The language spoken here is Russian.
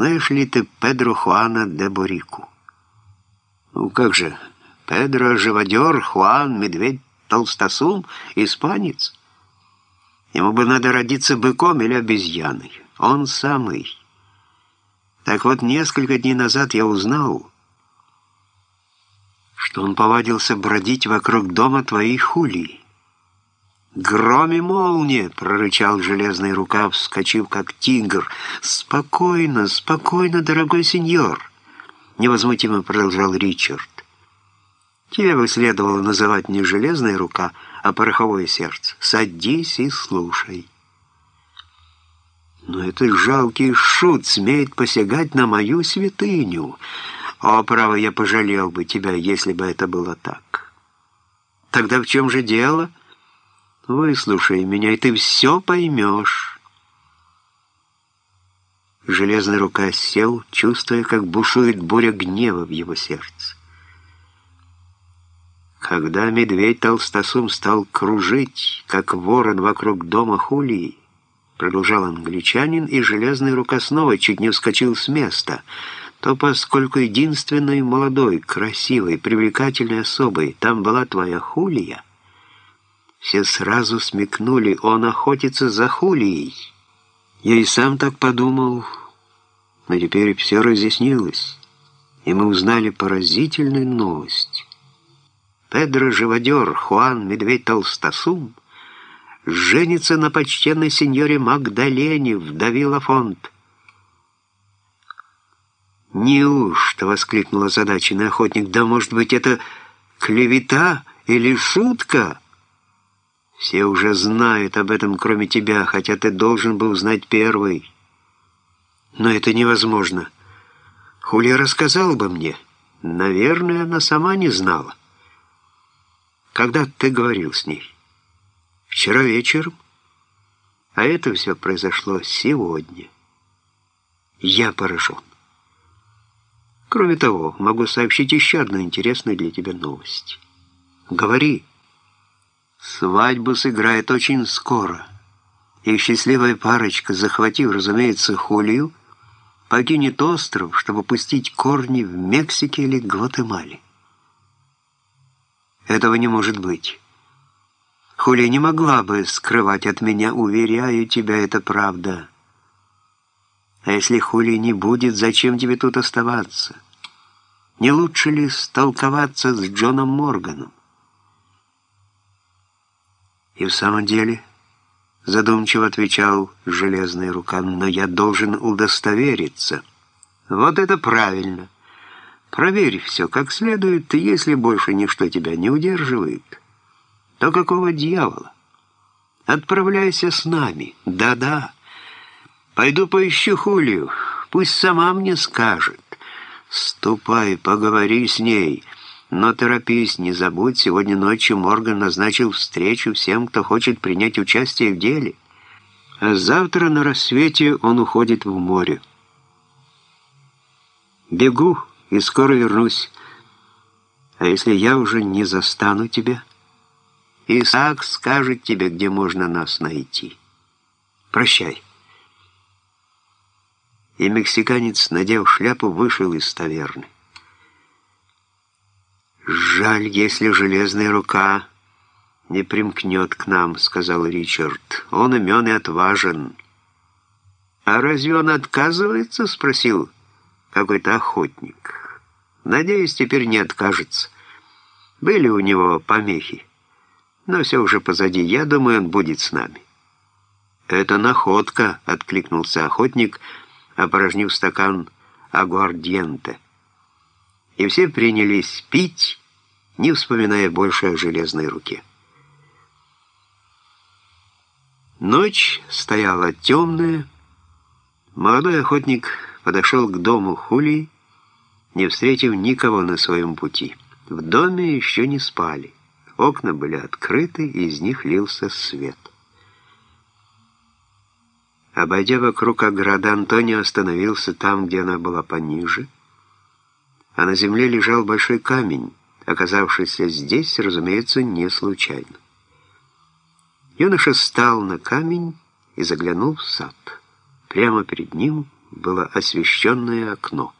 знаешь ли ты Педро Хуана де Борику? Ну как же, Педро Живодер, Хуан, Медведь, Толстосум, испанец. Ему бы надо родиться быком или обезьяной. Он самый. Так вот, несколько дней назад я узнал, что он повадился бродить вокруг дома твоей хулии. «Гром и молния!» — прорычал железная рука, вскочив как тигр. «Спокойно, спокойно, дорогой сеньор!» — невозмутимо продолжал Ричард. «Тебе бы следовало называть не железная рука, а пороховое сердце. Садись и слушай». «Но этот жалкий шут смеет посягать на мою святыню. О, право, я пожалел бы тебя, если бы это было так». «Тогда в чем же дело?» Выслушай меня, и ты все поймешь. Железная рука сел, чувствуя, как бушует буря гнева в его сердце. Когда медведь Толстосум стал кружить, как ворон вокруг дома Хулии, продолжал англичанин, и железная рука снова чуть не вскочил с места, то поскольку единственной молодой, красивой, привлекательной особой там была твоя Хулия, все сразу смекнули, он охотится за Хулией. Я и сам так подумал, но теперь все разъяснилось, и мы узнали поразительную новость. Педро Живодер, Хуан Медведь Толстосум женится на почтенной сеньоре Магдалене, вдове Лафонт. «Неужто?» — воскликнул озадаченный охотник. «Да, может быть, это клевета или шутка?» Все уже знают об этом, кроме тебя, хотя ты должен был знать первый. Но это невозможно. Хулия рассказала бы мне. Наверное, она сама не знала. Когда ты говорил с ней? Вчера вечером. А это все произошло сегодня. Я поражен. Кроме того, могу сообщить еще одну интересную для тебя новость. Говори. Свадьбу сыграет очень скоро, и счастливая парочка, захватив, разумеется, Хулию, покинет остров, чтобы пустить корни в Мексике или Гватемале. Этого не может быть. Хулия не могла бы скрывать от меня, уверяю тебя, это правда. А если Хулии не будет, зачем тебе тут оставаться? Не лучше ли столковаться с Джоном Морганом? И в самом деле, задумчиво отвечал железная рука, но я должен удостовериться. Вот это правильно. Проверь все как следует, и если больше ничто тебя не удерживает, то какого дьявола? Отправляйся с нами. Да-да. Пойду поищу Хулию. Пусть сама мне скажет. Ступай, поговори с ней. Но торопись, не забудь, сегодня ночью Морган назначил встречу всем, кто хочет принять участие в деле. А завтра на рассвете он уходит в море. Бегу и скоро вернусь. А если я уже не застану тебя? Исаак скажет тебе, где можно нас найти. Прощай. И мексиканец, надев шляпу, вышел из таверны. «Жаль, если железная рука не примкнет к нам», — сказал Ричард. «Он умен и отважен». «А разве он отказывается?» — спросил какой-то охотник. «Надеюсь, теперь не откажется. Были у него помехи. Но все уже позади. Я думаю, он будет с нами». «Это находка», — откликнулся охотник, опорожнив стакан агуардиенте. И все принялись пить, не вспоминая больше о железной руке. Ночь стояла темная. Молодой охотник подошел к дому Хулии, не встретив никого на своем пути. В доме еще не спали. Окна были открыты, и из них лился свет. Обойдя вокруг ограды, Антонио остановился там, где она была пониже, а на земле лежал большой камень, оказавшийся здесь, разумеется, не случайно. Юноша встал на камень и заглянул в сад. Прямо перед ним было освещенное окно.